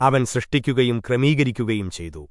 അവൻ സൃഷ്ടിക്കുകയും ക്രമീകരിക്കുകയും ചെയ്തു.